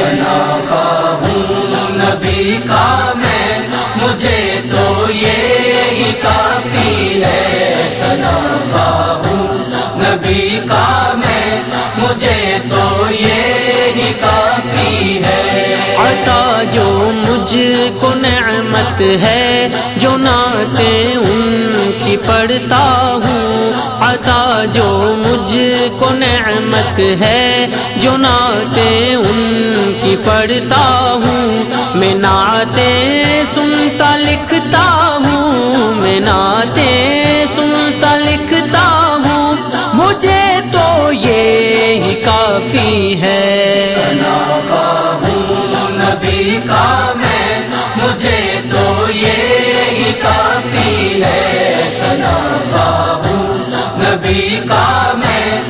ہوں نبی کا میں، مجھے تو یہ کافی ہے۔ ہوں نبی کا میں، مجھے تو یہ کافی ہے۔ عطا جو مجھ کو نعمت ہے، جو نعتیں ان کی پڑھتا ہوں۔ عطا جو مجھ کو نعمت ہے، جو نعتیں ان کی پڑھتا ہوں میں نعتیں سنتا لکھتا ہوں میں نعتیں سنتا لکھتا ہوں۔ مجھے تو یہ کافی ہے۔ ہوں نبی کا میں، مجھے تو یہ کافی ہے۔ ہوں نبی کا میں